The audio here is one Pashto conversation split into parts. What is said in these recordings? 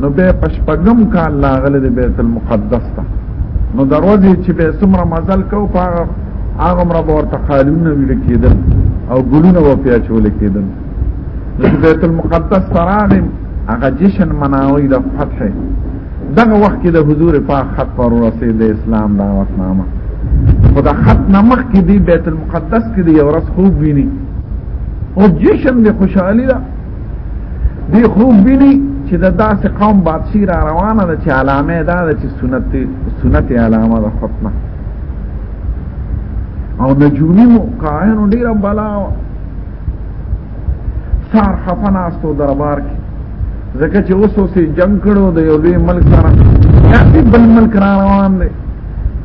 نو به پشپغم کال لاغله د بیت المقدس ته نو دروازه چې به سمره مزل کو پاغه هغه مر به ورته قالونه ویل کېدل او ګلونه و پیا چول کېدل نو بیت المقدس سراغم هغه جشن مناوي د فتح دغه وخت کې د حضور پاک خط پر رسید د اسلام دا وخت نامه خدا خط نمخ کې دی بیت المقدس کې دی ورځ خوب ویني او جشن د خوشحالي ده دی خوب ویني چې د داسې قوم بادشي را روانه ده چې علامه ده ده چې سنت سنت علامه ده خطنه او نجومی مو کاهن ډیر بلا سار خفنا استو دربار کې ځکه چې اوس اوسې جنگ کړو د یو لوی ملک سره یا بل ملک را روان دی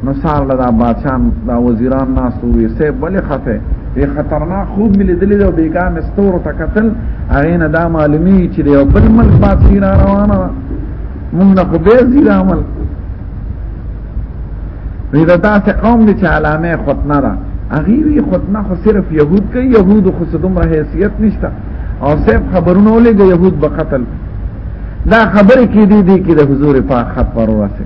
نو سار لدا بادشان دا وزیران ناسو وی سه بل خفه وی خطرناک خوب ملي دلی دا بیګا مستور ته قتل هغه نه دا معلومی چې دی بل مل بادشي را روانه مونږ نه خو به زیر عمل وی دا تاسو قوم دي چې علامه خطنه ده هغه وی خطنه خو صرف يهود کوي يهود خو صدوم را حیثیت نشته او صرف خبرونه لګي يهود به قتل دا خبره کې دي دي کې د حضور پاک خبر ورسه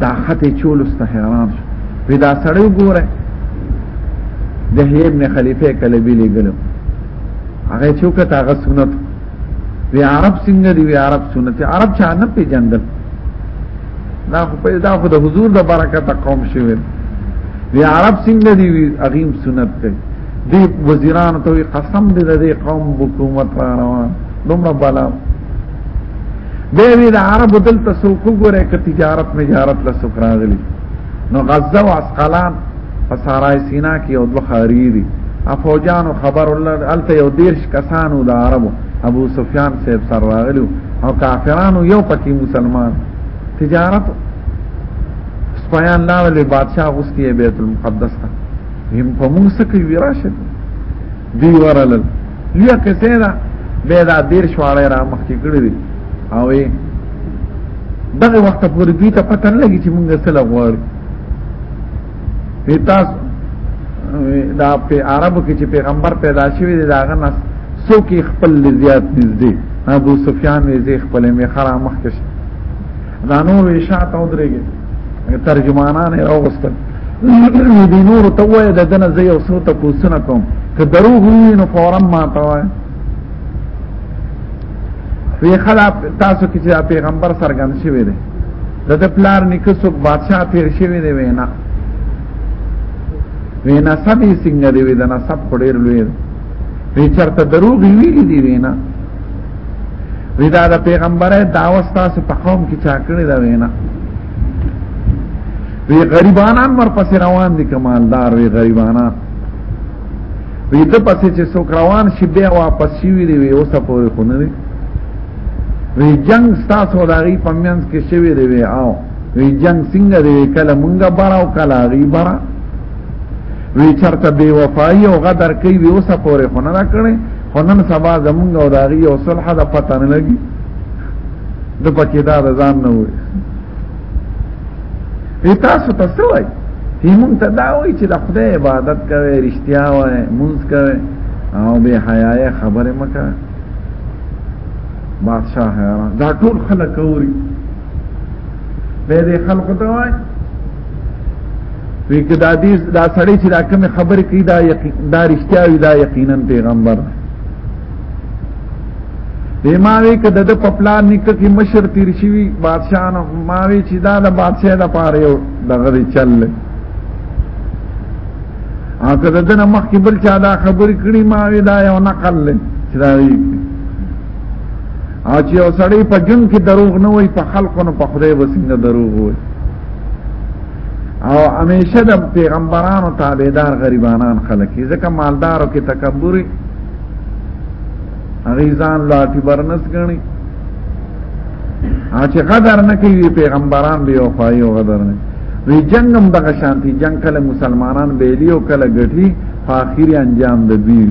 دا خطه چولس ته حیران شو پیدا سړی ګوره د ابن خلیفه کله بیلی ګلو هغه چوکته هغه سنت وی عرب څنګه دی وی عرب سنت عرب چا نه پیجندل دا خو په دا خو د حضور د برکت قوم شوی وی عرب څنګه دی وی اغیم سنت کوي دی وزیران ته قسم دی د قوم حکومت را روان دومره بلا دی وی د عربو دلته سوق ګوره ک تجارت مجارت له سوق راغلی نو غزه او اسقلان په سارای سینا کې او دوه خاری دي افوجانو خبر الله الته یو دیرش کسانو د عربو ابو سفیان صاحب سره راغلو او کافرانو یو پکې مسلمان تجارت سپیان لاړل بادشاہ غوستي بیت المقدس ته هم په موسی کې وراشه دی ورلل لیا کسه دا به دا دیر شواړه را مخ کې کړی او دغه وخت پورې دوی ته پته نه لګي چې موږ څه لغواړو تاسو دا په عربو کې چې پیغمبر پیدا شوی دی داغه نس سو کې خپل زیات نږدې ابو سفیان یې خپل میخره مخکش دا نور شاته ودرېږي ترجمانان راوستل دی نور ته وای د دنه زې او سو ته پوښتنه کوم که درو وی نو فورا ما ته وای وی خلا تاسو کې چې پیغمبر سرګند شوی دی د د پلار نیکه څوک بادشاہ تیر شوی دی وینا وینا سبي څنګه دی وی د نسب خډیر لوی وی چرته دروغ ویلی دی وینا ودا د پیغمبره دعوت تاسو په قوم کې چا کړی دا وینا وی غریبانان مر پس روان دي کمالدار وی غریبانان وی ته پسې چې څوک روان شي بیا واپس شي وی دی وی اوسه پورې خو نه وی جنگ ستاسو دغه پمینس کې شوی دی وی او وی جنگ څنګه دی کله مونږه براو کله غي برا وی چرته بے وفائی او غدر کوي وی اوسه پورې خو نه کړي خونن سبا زمونږ او داغي او صلح د پته نه لګي د پکې دا ځان نه وي تاسو تاسو وای هیمون ته دا وای چې د خدای عبادت کوي رښتیا وای مونږ کوي او به حیاي خبره مکه بادشاہ حیران دا ټول خلک اوري به دې خلکو ته وای وی که دا دیس دا سړی چې دا کوم خبر کوي دا یقین دا رښتیا وی دا یقینا پیغمبر دی ماوی که د په پلان نکته کې مشر تیر شوی بادشاہ نه ماوی چې دا د بادشاہ د پاره یو دغه چل هغه د دنه مخ کې بل چا دا خبر کړي ماوی دا یو نقل لې چې دا وی او چې یو سړی په جون کې دروغ نه وای په خلکو نه په خدای وسنګ دروغ وای او همیشه د پیغمبرانو تابعدار غریبانان خلک ځکه مالدارو کې تکبري غیزان لا تبرنس غني اچ قدر نه کوي پیغمبران به او خایو قدر نه وی جنگم دغه شانتی جنگ کله مسلمانان بیلی او کله غټي فاخری انجام د بیل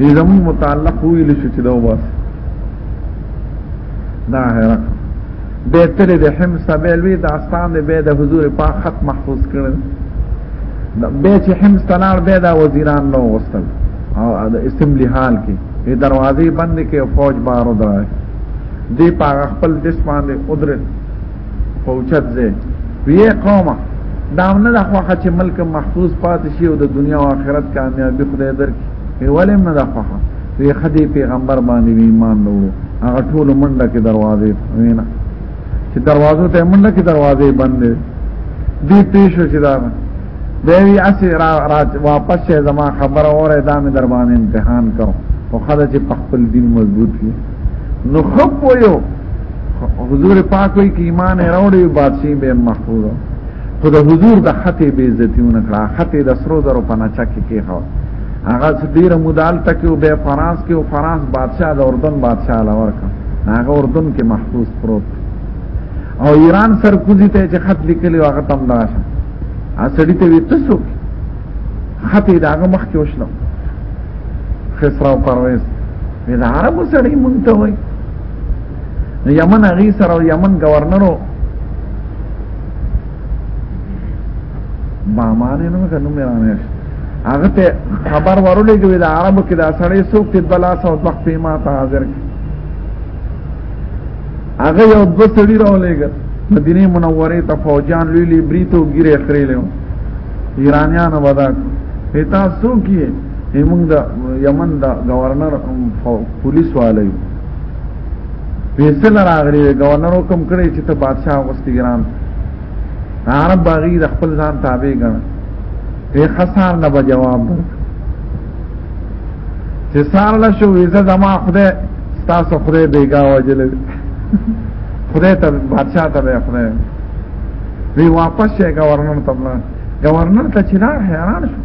زمون متعلق ویل شو چې دا وباس دا هرق به تل د حمص به لوی د استان د به د حضور پاک خط محفوظ کړل به چې حمص تلار به د وزیران نو وستل او د اسمبلی حال کې په دروازې بند کې فوج بار درای دی پاغ خپل جسمان دې قدرت پوچت زه وی قومه دا نه د خوخه چې ملک محفوظ پاتې شي او د دنیا او آخرت کامیابی خدای درکړي وی ولې نه د خوخه وی خدای پیغمبر باندې ایمان وروړو هغه ټول منډه کې دروازې وینا چې دروازو ته منډه کې دروازې بندې دی پیښو چې دا دی اسی را, را واپس شه زما خبر اوره دا مې در باندې امتحان کو او خدای چې په خپل دین مضبوط وي نو خپ ویو حضور پاک وی که ایمان راوړی بادشاہ به محفوظ خو د حضور د خطه به عزتونه کړه خطه د سرو زرو په نچا کې کې هو هغه ډیر مودال تک او به فرانس کې او فرانس بادشاہ د اردن بادشاہ لور کا هغه اردن کې محفوظ پروت او ایران سرکوزی ته چې خط لیکلی هغه تم دا اصلي ته وي تاسو خطه داغه مخ کې وشلو خسرا او پرويز وی دا عربو سړی مونږ ته وای یمن هغه سره او یمن گورنرو ما مانه نو کنه مې رانه هغه ته خبر ورولې کوي دا عربو کې دا سړی څوک ته بلا سو وخت په ما ته حاضر هغه یو د سړی راولېګ مدینه منوره ته فوجان لوی لوی بریتو ګیره خړې له ایرانیان ودا هتا سو کیه همون دا یمن دا گورنر پولیس والے پیسل راغلی گورنر حکم کړی چې ته بادشاہ وستی ګران عرب باغی د خپل ځان تابع ګڼ ای خسار نه به جواب ورک چې سار له شو ویزه زما خدای تاسو خدای بیګا وجل خدای ته بادشاہ ته خدای وی واپس یې گورنر ته بلان گورنر ته چې لار حیران شو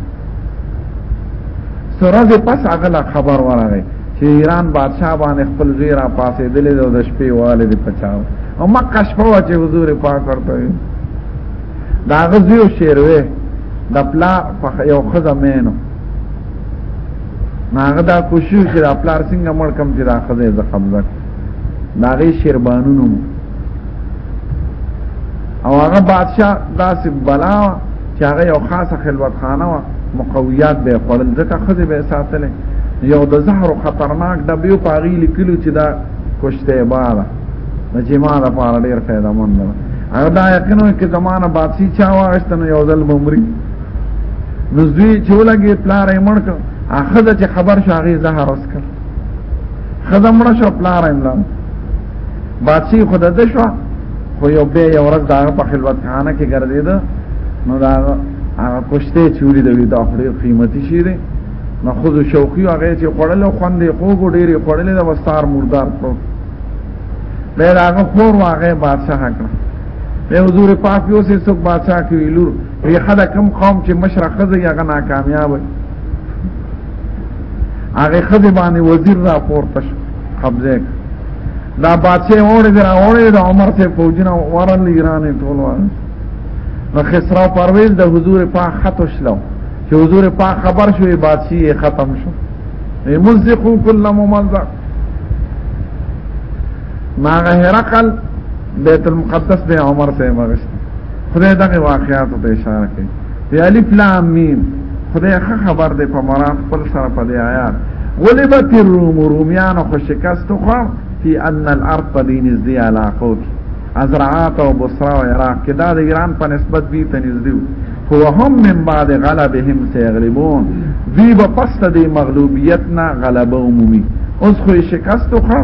سرز پس اغلا خبر ورغی چې ایران بادشاہ باندې خپل زیرا پاسې دلې د شپې والي دی پچاو او مکه شپه چې حضور پاک ورته دا غزیو شیروي د پلا په یو خزه مینو ناغه دا کوشش چې د پلار څنګه مړ کم چې دا خزه ز قبضه ناغه شیربانونو او هغه بادشاہ داسې بلا چې هغه یو خاصه خلوت خانه و مقویات به خپل ځکه خزه به ساتلې یو د زهر خطرناک ډبیو پاغي لیکلو چې دا کوشته بارا د جما د پاره ډیر فائدہ مند ده هغه دا یقینو کې زمانہ بادشي چا واغشتنه یو ځل ممري نزوی چې ولګي پلار یې مړ کړ اخذ چې خبر شاغي زهر اسکر خزم مړ شو پلار یې مړ باچی خود د شو خو یو به یو ورځ دا په خلوت خانه کې ګرځیدو نو دا هغه کوشته چوری د وی دا خوري قیمتي شي دي نو خود شوقي هغه چې خړل خوندې خوګو ډېری خړلې د وستار مردار پرو به هغه خور واغه بادشاہ کړ به حضور پاک یو سه څوک بادشاہ کې ویلور په خدا کم قوم چې مشرق خزه یغه ناکامیاب هغه خزه باندې وزیر را پورته شو قبضه دا بادشاہ اوړي دا اوړي دا عمر ته فوجنا ورن ایران ټول وان نو خسرو پرویز د حضور پاک خط شلو چې حضور پاک خبر شوې بادشاہ ختم شو مزقو کل ممزق ناغه هرقل بیت المقدس به عمر ته مغشت خدای دغه واقعاتو ته اشاره کوي دی الف لام میم خدای خه خبر دی په مراد خپل سره په دی آیات غلبت الروم رومیان خو شکست خو فی ان الارض دین از دی علاقو کی ازرعات او بصرا او عراق کې دا د ایران په نسبت دی ته نږدې هو هم من بعد غلبهم سیغلبون دی په پس د مغلوبیت نه غلبه عمومي اوس خو شکست خو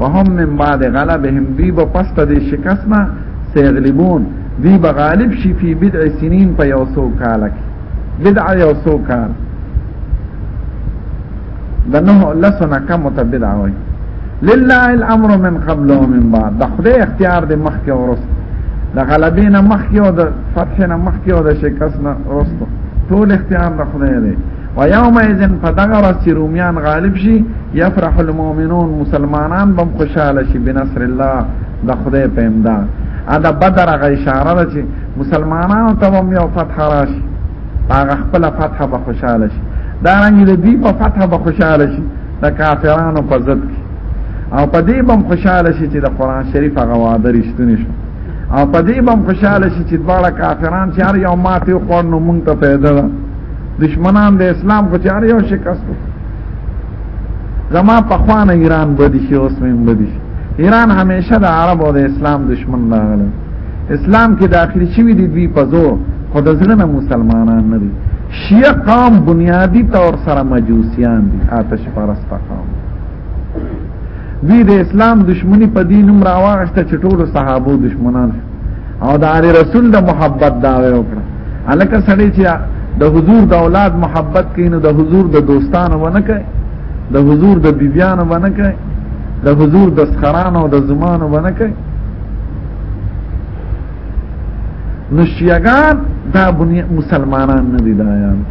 وهم من بعد غلبهم دی په پس د شکست نه سيغلبون دی بغالب شي فی بدع سنین په یو سو کال کې بدع یو سو کال دنه لسنا کم متبدع وي لله الامر من قبل ومن بعد د خدای اختیار د مخ کې ورس د غلبې نه مخ کې او د فتح نه مخ کې او د شکست نه ورس ټول اختیار د خدای دی و یوم اذن فدغه رسی رومیان غالب شي یفرح المؤمنون مسلمانان بم خوشاله شي بنصر الله د خدای په امداد ادا بدر غ اشاره ده چې مسلمانانو ته هم یو فتح راشي هغه خپل فتح به خوشاله شي دا رنګ د دې په فتح به خوشاله شي د کافرانو په ضد کې او په دې بم خوشاله شي چې د قران شریف هغه وعده رښتونی شي او په دې بم خوشاله شي چې دواړه کافران چې هر یو ماته خور نو مونږ ته پیدا ده دشمنان د اسلام خو چاره یو شکست زما په خوانه ایران بدی شي اوس مې بدی شي ایران همیشه د عرب او د اسلام دشمن راغلی اسلام کې داخل شوی دی دوی په زور خو د زړه مسلمانان نه دي شیعه قوم بنیادی طور سره مجوسیان دي آتش پرسته قوم دوی د اسلام دشمنی په دین هم راوغشته چې ټول صحابه دشمنان او د علی رسول د محبت داوی وکړه الکه سړی چې د حضور د اولاد محبت کینو د حضور د دوستانو ونه کوي د حضور د بیبیانو ونه کوي د حضور د سخرانو د زمانو ونه کوي نو شیعگان دا بنی مسلمانان ندی دایان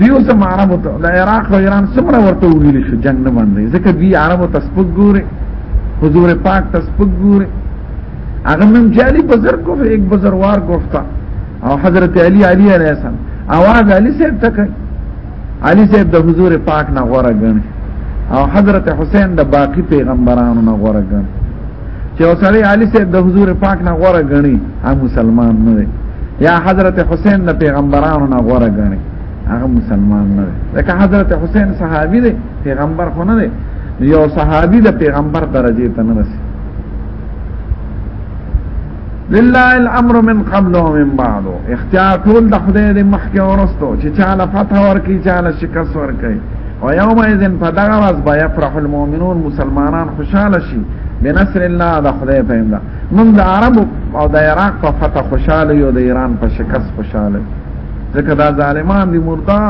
دیو سم عربو ته د عراق او ایران څومره ورته ویل شو جنگ نه باندې ځکه دی عربو ته سپک ګوري حضور پاک ته سپک ګوري هغه من جالي بزر کو ایک بزروار گفتا او حضرت علی علی علیہ السلام आवाज علی صاحب ته کوي علی صاحب د حضور پاک نه غوړه غني او حضرت حسین د باقی پیغمبرانو نه غوړه غني چې وسړی علي صاحب د حضور پاک نه غوړه غني هغه مسلمان نه دی یا حضرت حسین د پیغمبرانو نه غوړه غني هغه مسلمان نه دی لکه حضرت حسین صحابي دی پیغمبر خو نه دی یو صحابي د پیغمبر درجه ته نه رسي لله الامر من قبل ومن بعد اختیار ټول د خدای د مخکې ورستو چې چاله فتح ورکی چاله شکست ورکی او یوم اذن په دغه ورځ به یفرح المؤمنون مسلمانان خوشاله شي بنصر الله د خدای په امداد موږ د عرب او د عراق په فتح خوشاله یو د ایران په شکست خوشاله ځکه دا ظالمان دي مردا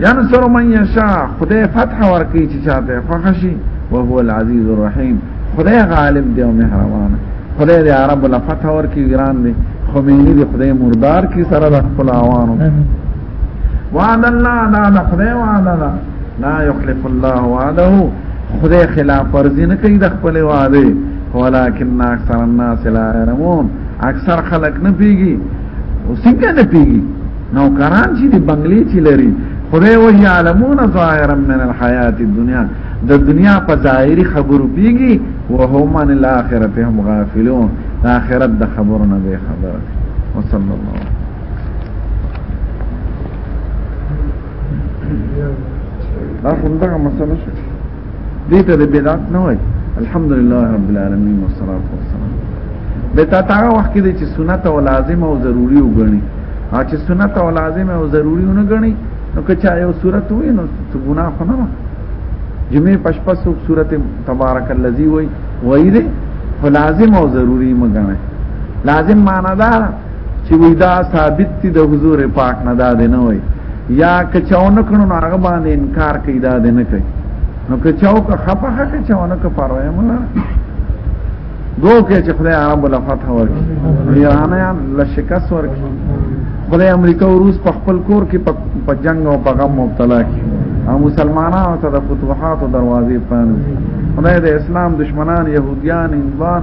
ینصر من یشا خدای فتح ورکی چې چاته خوښي او هو العزیز الرحیم خدای غالب دی او مهربان خدای دی عرب لا فتح ورکی ایران دی خمینی دی خدای مردار کی سره د خپل عوانو وعد الله لا لا خدای وعد الله لا يخلف الله وعده خدای خلاف ورزي نه کوي د خپل وعده ولكن اکثر الناس لا يعلمون اکثر خلق نه پیږي او څنګه نه پیږي نوکران چې دی بنگلې چې لري خدای وه یعلمون ظاهرا من الحیات الدنیا د دنیا په ظاهري خبرو پیږي او هم عن الاخرته هم غافلون د اخرت د خبرو نه به خبره وصلی الله دا څنګه مسله شو دې ته د بدعت نه وای الحمدلله رب العالمین والصلاه والسلام به تا تا وخت کې چې سنت او لازم او ضروری وګڼي او چې سنت او لازم او ضروری نه ګڼي نو که چا یو صورت وې نو څه ګناه خو نه ده جمعې پښپا څوک صورت تبارک الذی وای وای دې لازم او ضروری مګنه لازم معنا ده چې وی دا ثابت دي د حضور پاک نه دا دی نه وي یا کچاونه کړو نو هغه باندې انکار کوي دا دی نه کوي نو کچاو که خپه خکه چاونه که پروايي مولا دو کې چې خدای عرب ولا فتح ورکړي ایرانیان له شکست ورکړي خدای امریکا او روس په خپل کور کې په جنگ او په غم مبتلا کړي او مسلمانانو ته د فتوحات او دروازې پرانځي خدای د اسلام دشمنان يهوديان انوان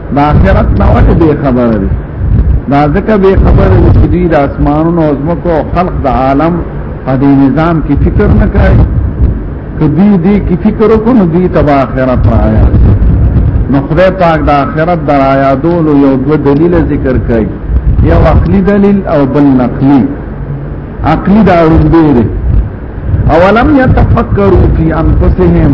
د آخرت نه ولې به خبره دي دا ځکه به خبره دي چې د اسمانونو او زمکو او خلق د عالم په دې نظام کې فکر نه کوي کدی دې کې فکر وکړو نو دې تبا آخرت رایا نو خدای پاک د آخرت درایا دول یو دو دلیل ذکر کوي یو عقلی دلیل او بل نقلی عقلی دا اړوندې اولم يتفکروا فی انفسهم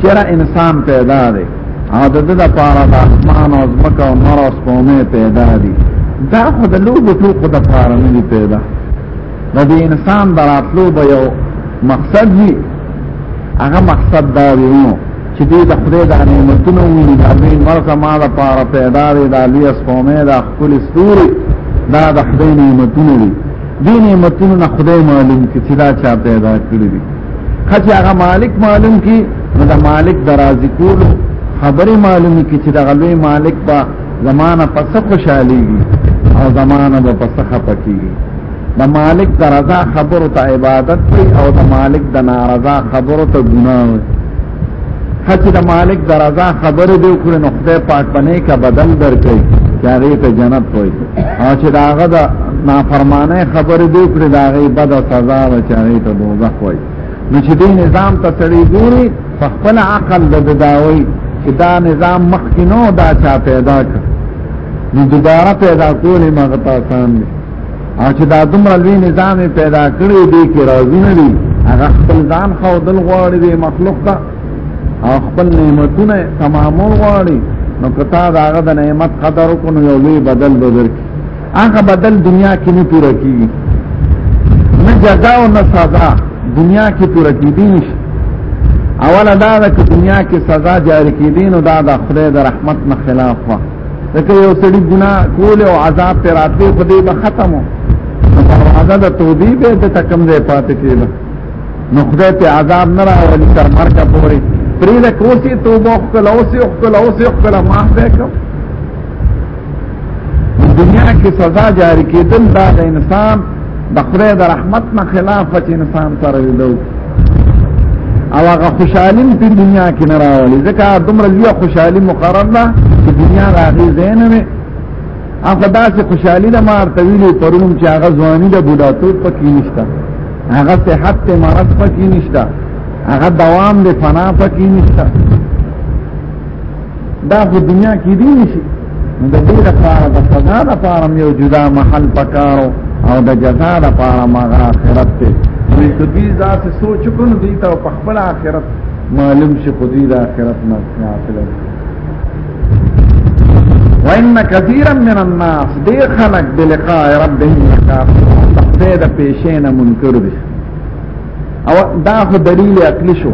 چیرې انسان پیدا دی او د دې لپاره د اسمان او ځمکه او نور او سپومه پیدا دي دا خو د لوګو ټوکو د لپاره نه پیدا د دې انسان دراتلو به یو مقصد وي هغه مقصد دا ویو چې دې د خدای د نعمتونو ویني د دې مرکه ما د لپاره پیدا دي د لوی سپومه د خپل ستوري دا د خدای نعمتونه دي دې نعمتونو نه خدای معلوم چې دا چا پیدا کړی دي کچه هغه مالک معلوم کی نو دا مالک درازی کول خبره معلومی کی چې دا غلوی مالک با زمانہ پس خوشاليږي او زمانہ به پس خپکیږي د مالک د رضا خبرو ته عبادت کوي او د مالک د نارضا خبرو ته ګناه هڅه د مالک درزا خبر دی کړ نو خدای پاک باندې کا بدل درکې چاغه ته جنت وای او چې داغه د نافرمانه خبر دی کړ داغه بد سزا او چاغه ته دوزخ وای نو چې دې نظام ته تړي ګوري خپل عقل د داوي چې دا نظام مخکینو دا چا پیدا کړ نو دوباره پیدا کول مغتا آسان دی او چې دا دومره لوی نظام پیدا کړی دی کې راځي نه دی هغه خپل ځان خو دل غواړي دی مخلوق ته او خپل نعمتونه تمامول غواړي نو کتا دا هغه د نعمت قدر کو نو یو لوی بدل بدل هغه بدل دنیا کې نه پوره کیږي نه جزا او نه سزا دنیا کې پوره کیږي نشي اوله دا ده چې دنیا کې سزا جاری کیږي نو دا د خدای د رحمت نه خلاف وه لکه یو سړي ګنا کول او عذاب پر راتلو په دې به ختمو هغه د توبې به د تکم دې پاتې کېده نو خدای ته عذاب نه راولي تر مرګ پورې پرې د کوسي توبه خپل اوسې خپل اوسې خپل ما به کوم دنیا کې سزا جاری کېدل دا د انسان د خدای د رحمت نه خلاف چې انسان سره ویلو او هغه خوشحالي په دنیا کې نه راولي ځکه دومره لوی خوشحالي مقرر ده چې دنیا راغی زین نه هغه داسې خوشحالي ده مار طویلې پرونم چې هغه ځواني ده بوداتو پکې نشته هغه صحت ته مرض پکې نشته هغه دوام د فنا پکې نشته دا په دنیا کې دی نشي د دې لپاره د سزا لپاره یو جدا محل پکارو او د جزا لپاره ما آخرت ته دوی ته دې ذات سوچ کو نو دې ته په خپل آخرت معلوم شي خو دې د آخرت نه غافل وان كثيرا من الناس دې خلق بلقاء ربهم کافرون د پیشې نه منکر دي او دا خو دلیل عقلی شو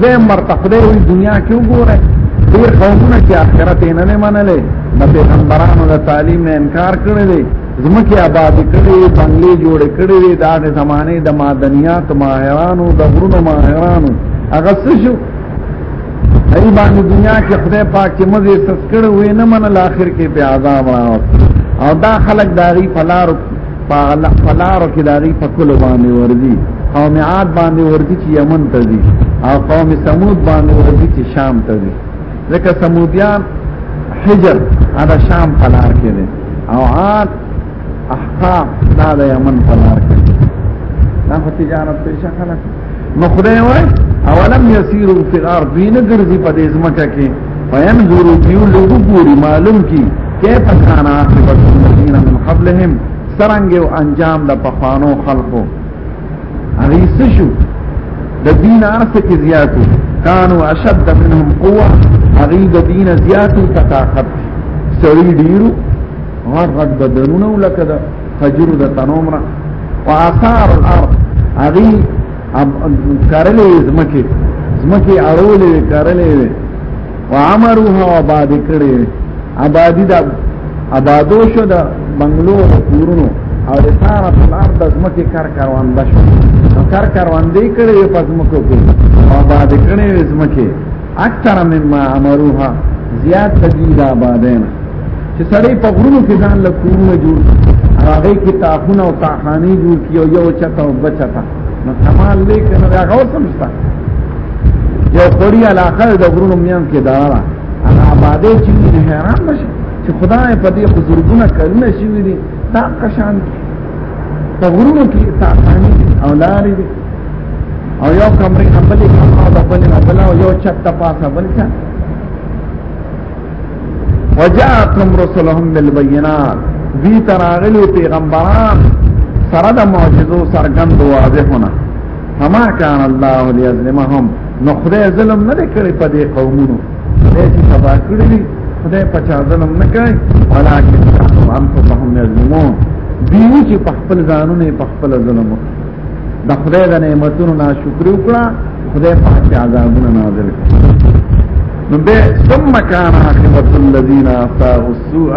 زه مرته خدای وی دنیا کې وګوره ډیر قومونه چې آخرت یې نه منلې د پیغمبرانو د تعلیم نه انکار کړی دی زمکه آباد کړي بنگلې جوړ کړي دا د زمانه د معدنیات ماهرانو د غرونو ماهرانو هغه څه شو ای باندې دنیا کې خدای پاک چې مزه سس کړو وې نه منل آخر کې په عذاب راو او دا خلک داغي فلارو فلارو کې داغي په کلو باندې ورځي قوم عاد باندې ورځي چې یمن ته ځي او قوم ثمود باندې ورځي چې شام ته ځي ځکه ثمودیان حجر هغه شام په لار کې دي او عاد احقاف دا د یمن په لار کې دا خو تجارت پیشه خلک نو خدای وای اولم یسیرو فی الارض وین ګرځي په دې ځمکه کې فینظرو دیو لوګو ګوري معلوم کی کیف کان عاقبت الذین من قبلهم سرنګ او انجام د پخوانو خلقو هغه څه شو د دین ارث کې زیاتو کانو اشد منهم قوه هغه د دین زیاتو طاقت سړي ډیرو غټ غټ بدنونه لکه فجر د تنومر واثار الارض هغه کرلې زمکه زمکه اړولې کرلې وعمروها آباد کړي آبادی دا آبادو شو دا بنگلو کورونو او د سار په لار د زمکه کار کاروان ده شو کار کاروان دی کړي په زمکو کې آباد کړي زمکه اکثر مما امروها زیات تجید آبادین چې سړی په غرونو کې ځان له کورونه جوړ هغه کې تاخونه او تاخانی جوړ کیو یو چتا او بچتا نو کمال دې کنه دا غور سمستا یو خوري علاقه د غرونو میان کې دارا انا آبادې چې نه حیران بشي چې خدای په دې بزرګونه کلمه شي دي دا قشان په غرونو کې تاخانی او لارې دي او یو کمرې کمبلې کمه او د بلې نه بلا او یو چتا پاسه بلچا وجاءتهم رسلهم بالبينات ذي تراغلي پیغمبران سره د معجزو سرګند واضحونه فما كان الله ليظلمهم نو خدای ظلم نه کړی په دې قومونو دې چې تبا کړی دي خدای په چا ظلم نه کوي ولکه انفسهم يظلمون دیو چې په خپل ځانونه په خپل ظلم وکړي د خدای د نعمتونو ناشکر وکړه خدای پاک عذابونه نازل کړ نو به ثم كان عاقبه الذين اصابوا السوء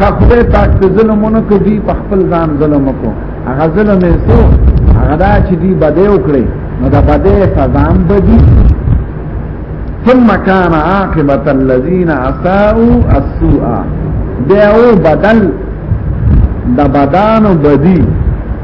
خدای پاک ته ظلمونه کوي په خپل ځان ظلم کو هغه ظلم یې سو هغه دا چې دی بده وکړي نو دا بده سزام بدی ثم كان عاقبه الذين اصابوا السوء دیو بدل د بدانو بدی